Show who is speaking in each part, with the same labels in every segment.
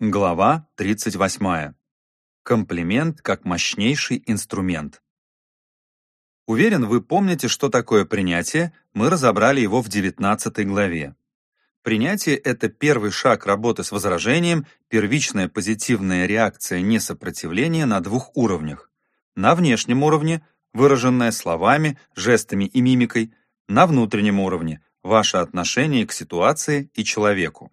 Speaker 1: Глава 38. Комплимент как мощнейший инструмент. Уверен, вы помните, что такое принятие, мы разобрали его в 19 главе. Принятие — это первый шаг работы с возражением, первичная позитивная реакция несопротивления на двух уровнях. На внешнем уровне, выраженная словами, жестами и мимикой, на внутреннем уровне, ваше отношение к ситуации и человеку.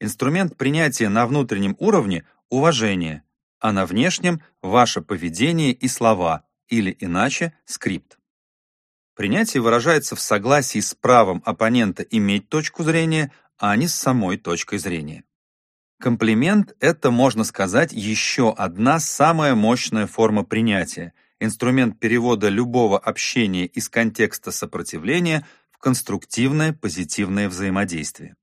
Speaker 1: Инструмент принятия на внутреннем уровне – уважение, а на внешнем – ваше поведение и слова, или иначе – скрипт. Принятие выражается в согласии с правом оппонента иметь точку зрения, а не с самой точкой зрения. Комплимент – это, можно сказать, еще одна самая мощная форма принятия, инструмент перевода любого общения из контекста сопротивления в конструктивное позитивное взаимодействие.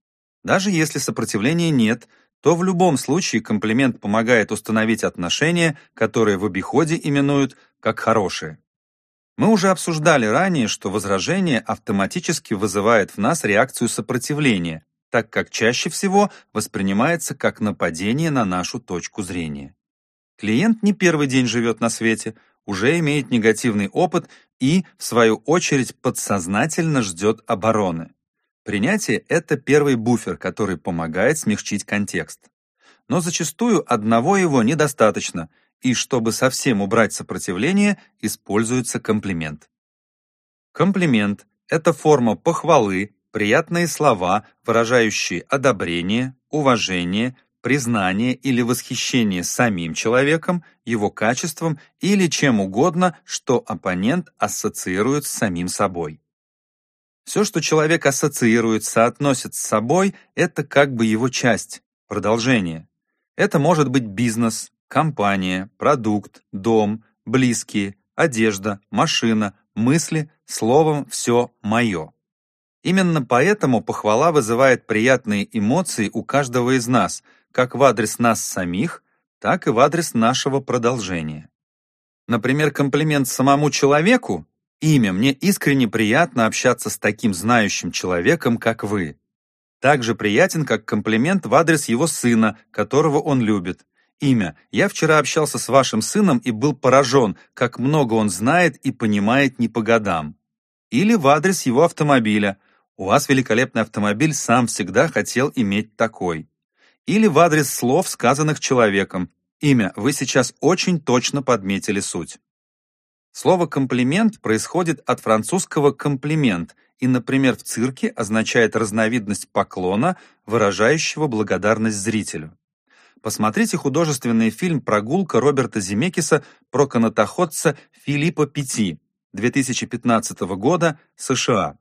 Speaker 1: Даже если сопротивления нет, то в любом случае комплимент помогает установить отношения, которые в обиходе именуют как хорошие. Мы уже обсуждали ранее, что возражение автоматически вызывает в нас реакцию сопротивления, так как чаще всего воспринимается как нападение на нашу точку зрения. Клиент не первый день живет на свете, уже имеет негативный опыт и, в свою очередь, подсознательно ждет обороны. Принятие — это первый буфер, который помогает смягчить контекст. Но зачастую одного его недостаточно, и чтобы совсем убрать сопротивление, используется комплимент. Комплимент — это форма похвалы, приятные слова, выражающие одобрение, уважение, признание или восхищение самим человеком, его качеством или чем угодно, что оппонент ассоциирует с самим собой. Все, что человек ассоциирует, соотносит с собой, это как бы его часть, продолжение. Это может быть бизнес, компания, продукт, дом, близкие, одежда, машина, мысли, словом, все мое. Именно поэтому похвала вызывает приятные эмоции у каждого из нас, как в адрес нас самих, так и в адрес нашего продолжения. Например, комплимент самому человеку Имя, мне искренне приятно общаться с таким знающим человеком, как вы. Также приятен, как комплимент в адрес его сына, которого он любит. Имя. Я вчера общался с вашим сыном и был поражен, как много он знает и понимает не по годам. Или в адрес его автомобиля. У вас великолепный автомобиль, сам всегда хотел иметь такой. Или в адрес слов, сказанных человеком. Имя. Вы сейчас очень точно подметили суть. Слово «комплимент» происходит от французского «комплимент» и, например, в цирке означает разновидность поклона, выражающего благодарность зрителю. Посмотрите художественный фильм «Прогулка» Роберта Земекиса про канатоходца Филиппа Пяти 2015 года, США.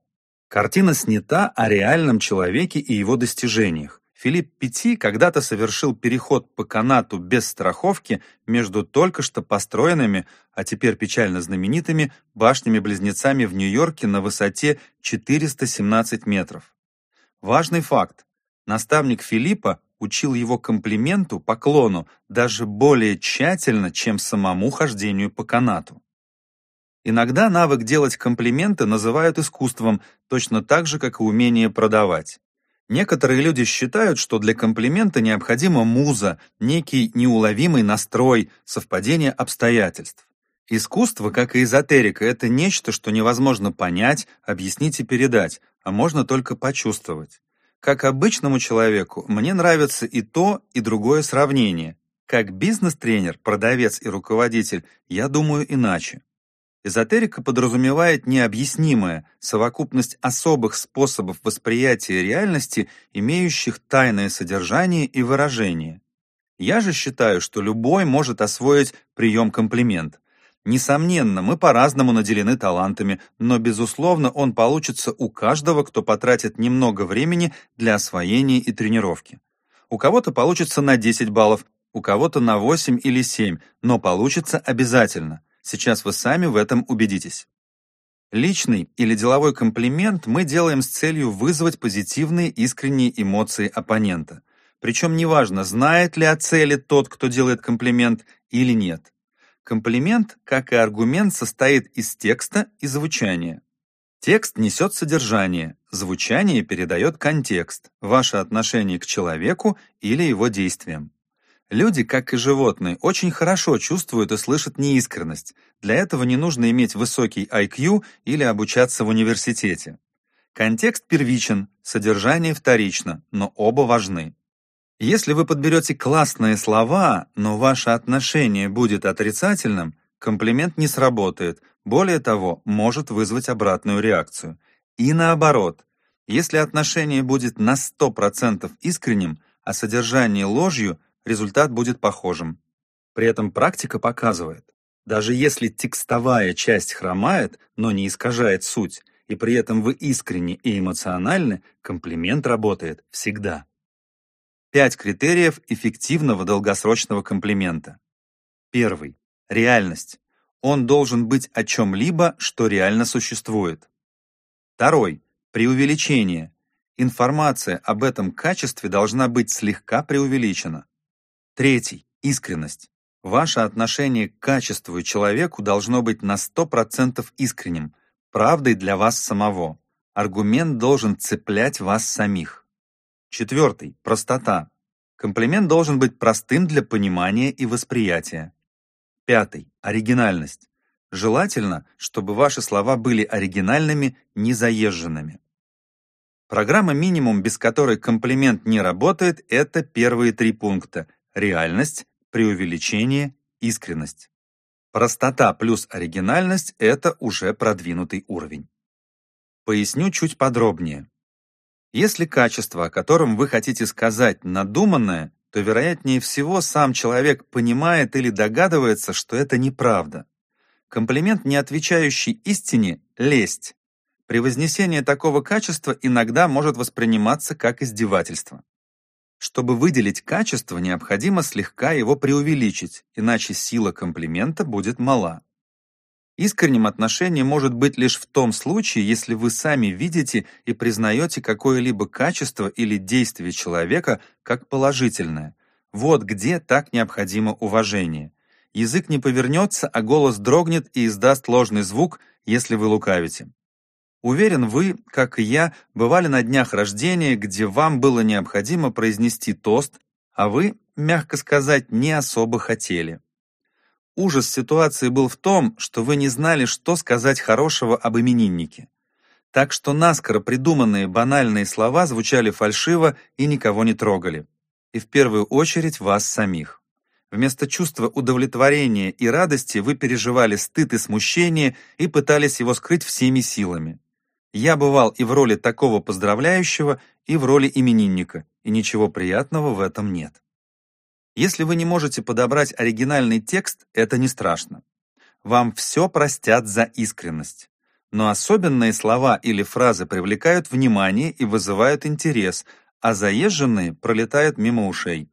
Speaker 1: Картина снята о реальном человеке и его достижениях. Филипп Пяти когда-то совершил переход по канату без страховки между только что построенными, а теперь печально знаменитыми, башнями-близнецами в Нью-Йорке на высоте 417 метров. Важный факт. Наставник Филиппа учил его комплименту, поклону, даже более тщательно, чем самому хождению по канату. Иногда навык делать комплименты называют искусством, точно так же, как и умение продавать. Некоторые люди считают, что для комплимента необходима муза, некий неуловимый настрой, совпадение обстоятельств. Искусство, как и эзотерика, это нечто, что невозможно понять, объяснить и передать, а можно только почувствовать. Как обычному человеку, мне нравится и то, и другое сравнение. Как бизнес-тренер, продавец и руководитель, я думаю иначе. Эзотерика подразумевает необъяснимое, совокупность особых способов восприятия реальности, имеющих тайное содержание и выражение. Я же считаю, что любой может освоить прием комплимент. Несомненно, мы по-разному наделены талантами, но, безусловно, он получится у каждого, кто потратит немного времени для освоения и тренировки. У кого-то получится на 10 баллов, у кого-то на 8 или 7, но получится обязательно. Сейчас вы сами в этом убедитесь. Личный или деловой комплимент мы делаем с целью вызвать позитивные искренние эмоции оппонента. Причем неважно, знает ли о цели тот, кто делает комплимент, или нет. Комплимент, как и аргумент, состоит из текста и звучания. Текст несет содержание, звучание передает контекст, ваше отношение к человеку или его действиям. Люди, как и животные, очень хорошо чувствуют и слышат неискренность. Для этого не нужно иметь высокий IQ или обучаться в университете. Контекст первичен, содержание вторично, но оба важны. Если вы подберете классные слова, но ваше отношение будет отрицательным, комплимент не сработает, более того, может вызвать обратную реакцию. И наоборот, если отношение будет на 100% искренним, а содержание ложью, результат будет похожим. При этом практика показывает, даже если текстовая часть хромает, но не искажает суть, и при этом вы искренни и эмоциональны, комплимент работает всегда. Пять критериев эффективного долгосрочного комплимента. Первый. Реальность. Он должен быть о чем-либо, что реально существует. Второй. Преувеличение. Информация об этом качестве должна быть слегка преувеличена. Третий. Искренность. Ваше отношение к качеству и человеку должно быть на 100% искренним, правдой для вас самого. Аргумент должен цеплять вас самих. Четвертый. Простота. Комплимент должен быть простым для понимания и восприятия. Пятый. Оригинальность. Желательно, чтобы ваши слова были оригинальными, не заезженными. Программа минимум, без которой комплимент не работает, это первые три пункта – реальность, преувеличение, искренность. Простота плюс оригинальность – это уже продвинутый уровень. Поясню чуть подробнее. Если качество, о котором вы хотите сказать, надуманное, то, вероятнее всего, сам человек понимает или догадывается, что это неправда. Комплимент, не отвечающий истине – лесть. При вознесении такого качества иногда может восприниматься как издевательство. Чтобы выделить качество, необходимо слегка его преувеличить, иначе сила комплимента будет мала. Искренним отношение может быть лишь в том случае, если вы сами видите и признаете какое-либо качество или действие человека как положительное. Вот где так необходимо уважение. Язык не повернется, а голос дрогнет и издаст ложный звук, если вы лукавите. Уверен, вы, как и я, бывали на днях рождения, где вам было необходимо произнести тост, а вы, мягко сказать, не особо хотели. Ужас ситуации был в том, что вы не знали, что сказать хорошего об имениннике. Так что наскоро придуманные банальные слова звучали фальшиво и никого не трогали. И в первую очередь вас самих. Вместо чувства удовлетворения и радости вы переживали стыд и смущение и пытались его скрыть всеми силами. Я бывал и в роли такого поздравляющего, и в роли именинника, и ничего приятного в этом нет. Если вы не можете подобрать оригинальный текст, это не страшно. Вам все простят за искренность. Но особенные слова или фразы привлекают внимание и вызывают интерес, а заезженные пролетают мимо ушей.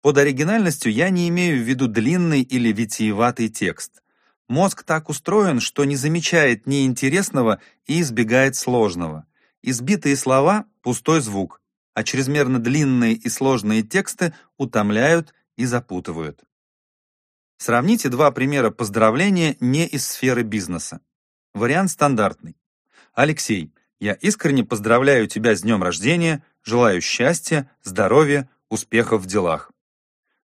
Speaker 1: Под оригинальностью я не имею в виду длинный или витиеватый текст. Мозг так устроен, что не замечает неинтересного и избегает сложного. Избитые слова – пустой звук, а чрезмерно длинные и сложные тексты утомляют и запутывают. Сравните два примера поздравления не из сферы бизнеса. Вариант стандартный. Алексей, я искренне поздравляю тебя с днем рождения, желаю счастья, здоровья, успехов в делах.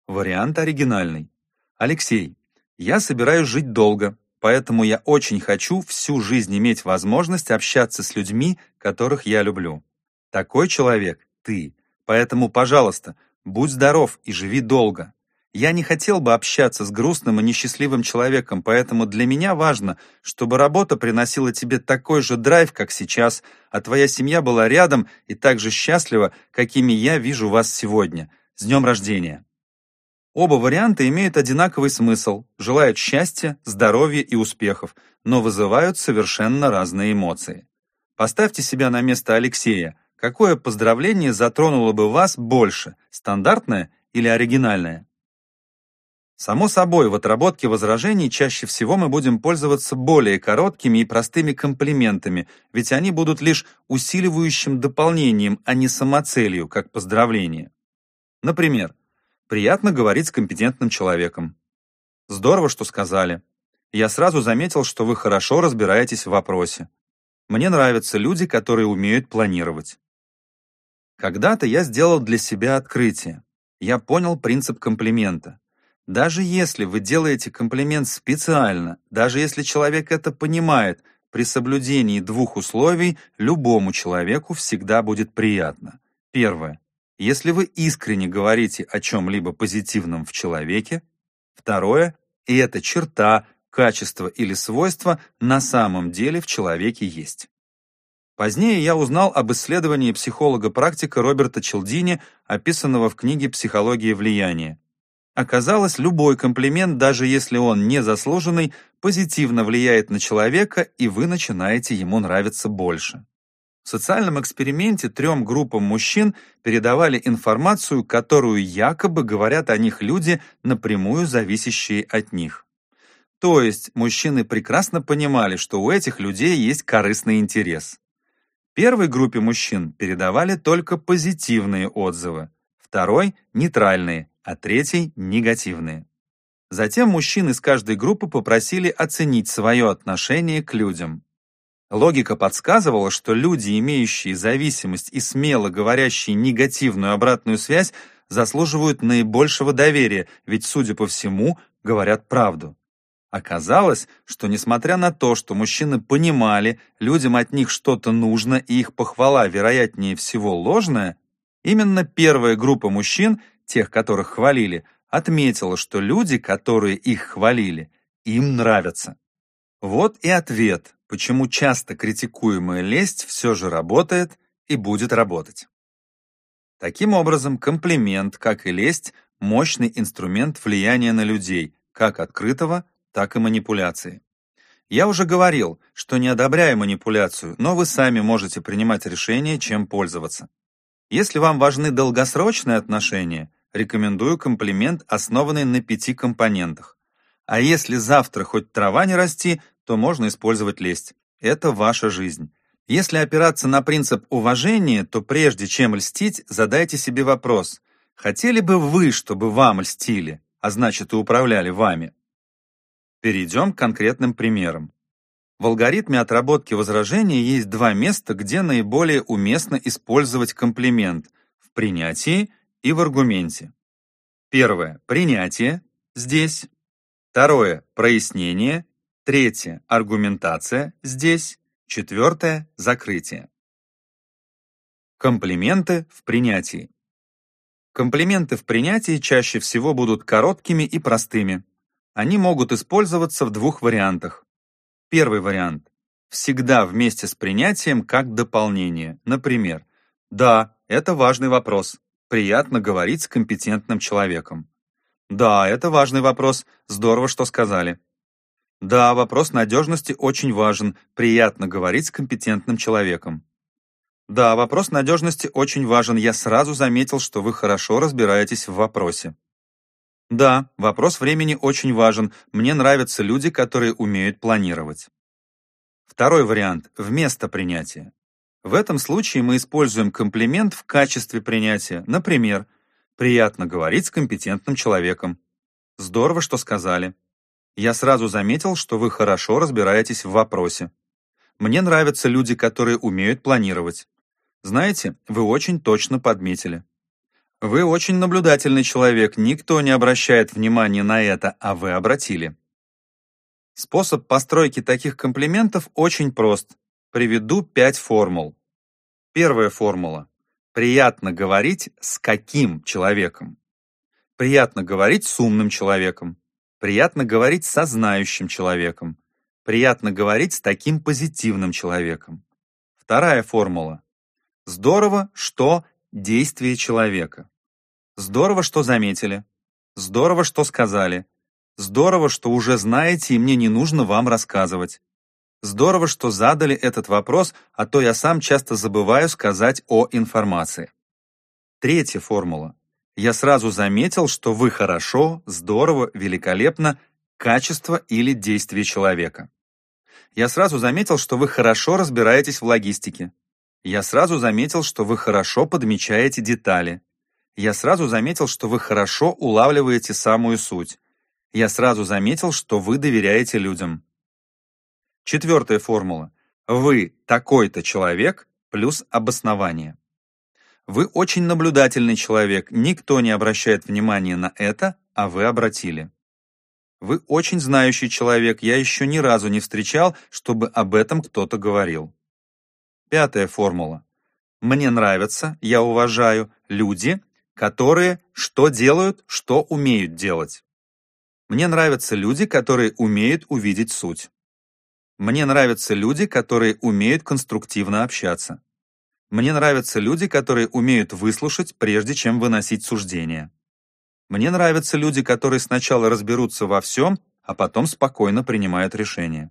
Speaker 1: Вариант оригинальный. Алексей, я собираюсь жить долго, поэтому я очень хочу всю жизнь иметь возможность общаться с людьми, которых я люблю. Такой человек — ты. Поэтому, пожалуйста, будь здоров и живи долго. Я не хотел бы общаться с грустным и несчастливым человеком, поэтому для меня важно, чтобы работа приносила тебе такой же драйв, как сейчас, а твоя семья была рядом и так же счастлива, какими я вижу вас сегодня. С днем рождения! Оба варианта имеют одинаковый смысл, желают счастья, здоровья и успехов, но вызывают совершенно разные эмоции. Поставьте себя на место Алексея. Какое поздравление затронуло бы вас больше, стандартное или оригинальное? Само собой, в отработке возражений чаще всего мы будем пользоваться более короткими и простыми комплиментами, ведь они будут лишь усиливающим дополнением, а не самоцелью, как поздравление. Например, Приятно говорить с компетентным человеком. Здорово, что сказали. Я сразу заметил, что вы хорошо разбираетесь в вопросе. Мне нравятся люди, которые умеют планировать. Когда-то я сделал для себя открытие. Я понял принцип комплимента. Даже если вы делаете комплимент специально, даже если человек это понимает, при соблюдении двух условий любому человеку всегда будет приятно. Первое. Если вы искренне говорите о чем-либо позитивном в человеке. Второе. И эта черта, качество или свойство на самом деле в человеке есть. Позднее я узнал об исследовании психолога-практика Роберта Челдини, описанного в книге «Психология влияния». Оказалось, любой комплимент, даже если он незаслуженный, позитивно влияет на человека, и вы начинаете ему нравиться больше. В социальном эксперименте трем группам мужчин передавали информацию, которую якобы говорят о них люди, напрямую зависящие от них. То есть мужчины прекрасно понимали, что у этих людей есть корыстный интерес. Первой группе мужчин передавали только позитивные отзывы, второй – нейтральные, а третий – негативные. Затем мужчин из каждой группы попросили оценить свое отношение к людям. Логика подсказывала, что люди, имеющие зависимость и смело говорящие негативную обратную связь, заслуживают наибольшего доверия, ведь, судя по всему, говорят правду. Оказалось, что несмотря на то, что мужчины понимали, людям от них что-то нужно и их похвала, вероятнее всего, ложная, именно первая группа мужчин тех, которых хвалили, отметила, что люди, которые их хвалили, им нравятся. Вот и ответ, почему часто критикуемая лесть все же работает и будет работать. Таким образом, комплимент, как и лесть, мощный инструмент влияния на людей, как открытого, так и манипуляции. Я уже говорил, что не одобряю манипуляцию, но вы сами можете принимать решение, чем пользоваться. Если вам важны долгосрочные отношения, рекомендую комплимент, основанный на пяти компонентах. А если завтра хоть трава не расти, то можно использовать лесть. Это ваша жизнь. Если опираться на принцип уважения, то прежде чем льстить, задайте себе вопрос. Хотели бы вы, чтобы вам льстили, а значит и управляли вами? Перейдем к конкретным примерам. В алгоритме отработки возражений есть два места, где наиболее уместно использовать комплимент – в принятии и в аргументе. Первое – принятие, здесь. Второе – прояснение. Третье – аргументация, здесь. Четвертое – закрытие. Комплименты в принятии. Комплименты в принятии чаще всего будут короткими и простыми. Они могут использоваться в двух вариантах. Первый вариант. Всегда вместе с принятием как дополнение. Например, «Да, это важный вопрос. Приятно говорить с компетентным человеком. Да, это важный вопрос. Здорово, что сказали. Да, вопрос надежности очень важен. Приятно говорить с компетентным человеком. Да, вопрос надежности очень важен. Я сразу заметил, что вы хорошо разбираетесь в вопросе. Да, вопрос времени очень важен. Мне нравятся люди, которые умеют планировать. Второй вариант – вместо принятия. В этом случае мы используем комплимент в качестве принятия. Например, «Приятно говорить с компетентным человеком». «Здорово, что сказали». «Я сразу заметил, что вы хорошо разбираетесь в вопросе». «Мне нравятся люди, которые умеют планировать». «Знаете, вы очень точно подметили». «Вы очень наблюдательный человек, никто не обращает внимания на это, а вы обратили». Способ постройки таких комплиментов очень прост. Приведу пять формул. Первая формула. Приятно говорить с каким человеком? Приятно говорить с умным человеком. Приятно говорить со знающим человеком. Приятно говорить с таким позитивным человеком. Вторая формула. Здорово, что действие человека. Здорово, что заметили. Здорово, что сказали. Здорово, что уже знаете, и мне не нужно вам рассказывать. Здорово, что задали этот вопрос, а то я сам часто забываю сказать о информации. Третья формула. Я сразу заметил, что вы хорошо, здорово, великолепно, качество или действие человека. Я сразу заметил, что вы хорошо разбираетесь в логистике. Я сразу заметил, что вы хорошо подмечаете детали. Я сразу заметил, что вы хорошо улавливаете самую суть. Я сразу заметил, что вы доверяете людям. Четвертая формула. Вы такой-то человек плюс обоснование. Вы очень наблюдательный человек, никто не обращает внимания на это, а вы обратили. Вы очень знающий человек, я еще ни разу не встречал, чтобы об этом кто-то говорил. Пятая формула. Мне нравятся, я уважаю люди, которые что делают, что умеют делать. Мне нравятся люди, которые умеют увидеть суть. Мне нравятся люди, которые умеют конструктивно общаться. Мне нравятся люди, которые умеют выслушать, прежде чем выносить суждения. Мне нравятся люди, которые сначала разберутся во всем, а потом спокойно принимают решения.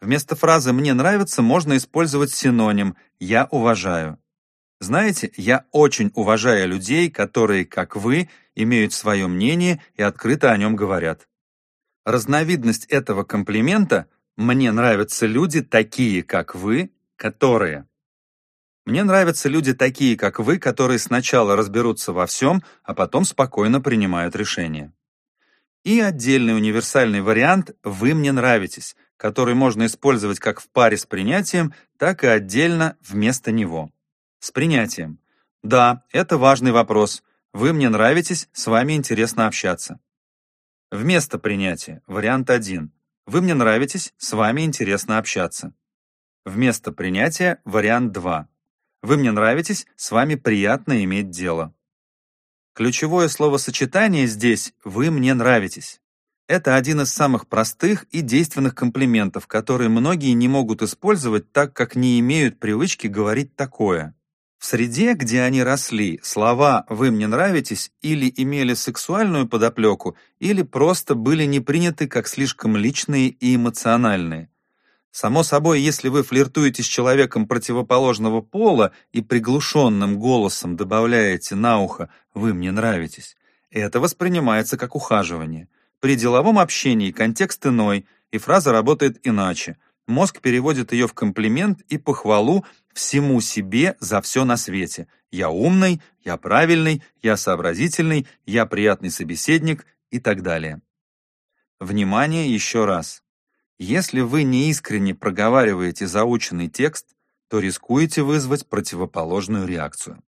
Speaker 1: Вместо фразы «мне нравится» можно использовать синоним «я уважаю». Знаете, я очень уважаю людей, которые, как вы, имеют свое мнение и открыто о нем говорят. Разновидность этого комплимента «мне нравятся люди такие, как вы, которые». Мне нравятся люди такие, как вы, которые сначала разберутся во всем, а потом спокойно принимают решения. И отдельный универсальный вариант «вы мне нравитесь», который можно использовать как в паре с принятием, так и отдельно вместо него. С принятием. Да, это важный вопрос. Вы мне нравитесь, с вами интересно общаться. Вместо принятия. Вариант 1. Вы мне нравитесь, с вами интересно общаться. Вместо принятия. Вариант 2. Вы мне нравитесь, с вами приятно иметь дело. Ключевое словосочетание здесь «вы мне нравитесь». Это один из самых простых и действенных комплиментов, которые многие не могут использовать, так как не имеют привычки говорить такое. В среде, где они росли, слова «вы мне нравитесь» или имели сексуальную подоплеку, или просто были не приняты как слишком личные и эмоциональные. Само собой, если вы флиртуете с человеком противоположного пола и приглушенным голосом добавляете на ухо «вы мне нравитесь», это воспринимается как ухаживание. При деловом общении контекст иной, и фраза работает иначе. Мозг переводит ее в комплимент и похвалу всему себе за все на свете. Я умный, я правильный, я сообразительный, я приятный собеседник и так далее. Внимание еще раз. Если вы неискренне проговариваете заученный текст, то рискуете вызвать противоположную реакцию.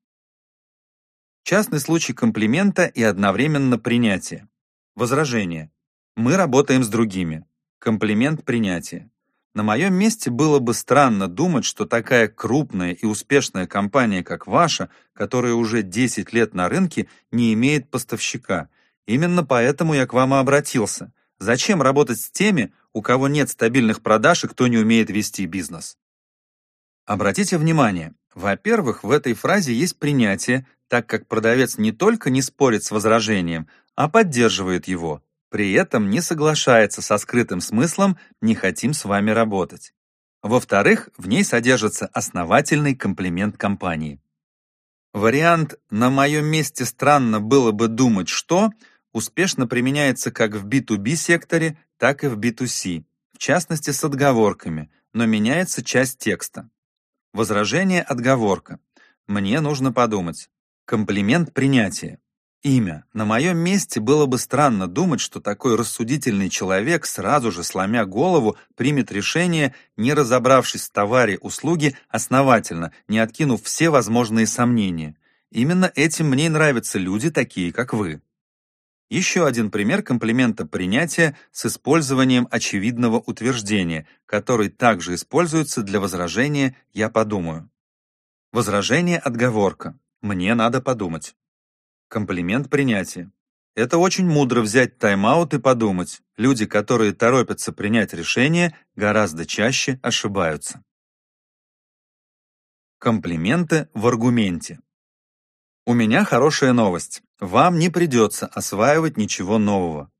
Speaker 1: Частный случай комплимента и одновременно принятия. Возражение. Мы работаем с другими. Комплимент принятия. На моем месте было бы странно думать, что такая крупная и успешная компания, как ваша, которая уже 10 лет на рынке, не имеет поставщика. Именно поэтому я к вам и обратился. Зачем работать с теми, у кого нет стабильных продаж и кто не умеет вести бизнес? Обратите внимание, во-первых, в этой фразе есть принятие, так как продавец не только не спорит с возражением, а поддерживает его, при этом не соглашается со скрытым смыслом «не хотим с вами работать». Во-вторых, в ней содержится основательный комплимент компании. Вариант «на моем месте странно было бы думать, что» успешно применяется как в B2B секторе, так и в B2C, в частности с отговорками, но меняется часть текста. Возражение отговорка. Мне нужно подумать. Комплимент принятия. Имя. На моем месте было бы странно думать, что такой рассудительный человек, сразу же сломя голову, примет решение, не разобравшись в товаре, услуге, основательно, не откинув все возможные сомнения. Именно этим мне нравятся люди, такие как вы. Еще один пример комплимента принятия с использованием очевидного утверждения, который также используется для возражения «я подумаю». Возражение отговорка. Мне надо подумать. Комплимент принятия. Это очень мудро взять тайм-аут и подумать. Люди, которые торопятся принять решение, гораздо чаще ошибаются. Комплименты в аргументе. У меня хорошая новость. Вам не придется осваивать ничего нового.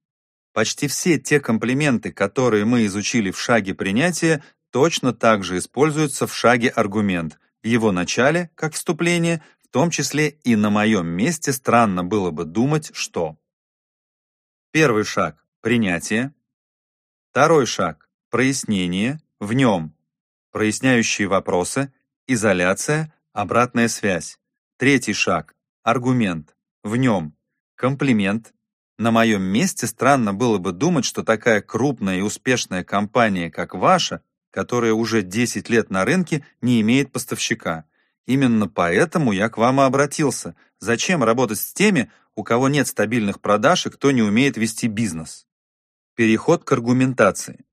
Speaker 1: Почти все те комплименты, которые мы изучили в шаге принятия, точно так же используются в шаге аргумент, в его начале, как вступление, в том числе и на моем месте странно было бы думать, что. Первый шаг – принятие. Второй шаг – прояснение, в нем. Проясняющие вопросы, изоляция, обратная связь. Третий шаг – аргумент, в нем. Комплимент. На моем месте странно было бы думать, что такая крупная и успешная компания, как ваша, которая уже 10 лет на рынке не имеет поставщика. Именно поэтому я к вам и обратился. Зачем работать с теми, у кого нет стабильных продаж и кто не умеет вести бизнес? Переход к аргументации.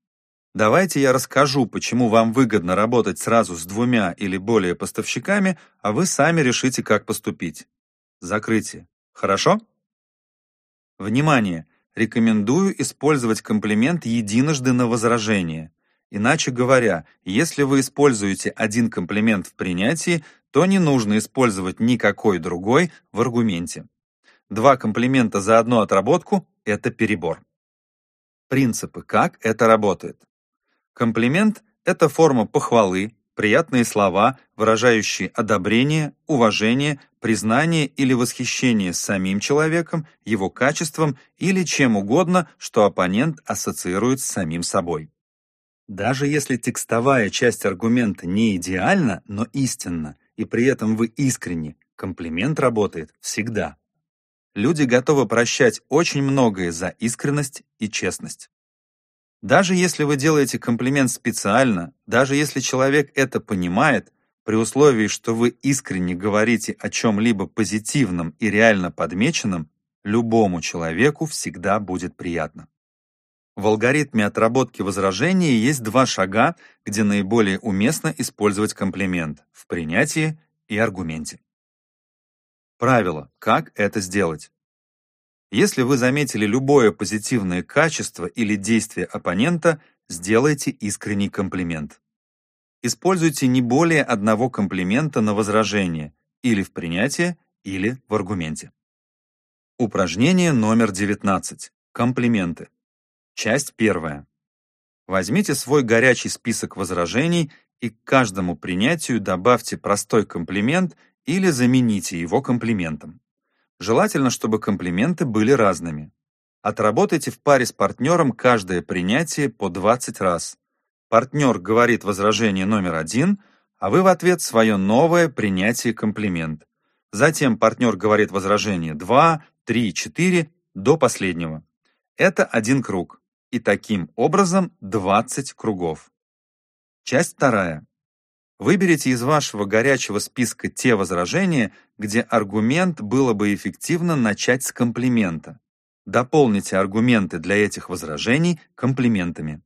Speaker 1: Давайте я расскажу, почему вам выгодно работать сразу с двумя или более поставщиками, а вы сами решите, как поступить. Закрытие. Хорошо? Внимание! Рекомендую использовать комплимент единожды на возражение. Иначе говоря, если вы используете один комплимент в принятии, то не нужно использовать никакой другой в аргументе. Два комплимента за одну отработку – это перебор. Принципы, как это работает. Комплимент – это форма похвалы, приятные слова, выражающие одобрение, уважение, признание или восхищение самим человеком, его качеством или чем угодно, что оппонент ассоциирует с самим собой. Даже если текстовая часть аргумента не идеальна, но истинна, и при этом вы искренни, комплимент работает всегда. Люди готовы прощать очень многое за искренность и честность. Даже если вы делаете комплимент специально, даже если человек это понимает, при условии, что вы искренне говорите о чем-либо позитивном и реально подмеченном, любому человеку всегда будет приятно. В алгоритме отработки возражений есть два шага, где наиболее уместно использовать комплимент – в принятии и аргументе. Правило, как это сделать. Если вы заметили любое позитивное качество или действие оппонента, сделайте искренний комплимент. Используйте не более одного комплимента на возражение, или в принятии, или в аргументе. Упражнение номер 19. Комплименты. Часть первая. Возьмите свой горячий список возражений и к каждому принятию добавьте простой комплимент или замените его комплиментом. Желательно, чтобы комплименты были разными. Отработайте в паре с партнером каждое принятие по 20 раз. Партнер говорит возражение номер один, а вы в ответ свое новое принятие комплимент. Затем партнер говорит возражение 2, 3, 4 до последнего. Это один круг. И таким образом 20 кругов. Часть вторая. Выберите из вашего горячего списка те возражения, где аргумент было бы эффективно начать с комплимента. Дополните аргументы для этих возражений комплиментами.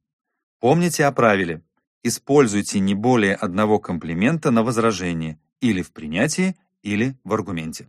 Speaker 1: Помните о правиле. Используйте не более одного комплимента на возражение или в принятии, или в аргументе.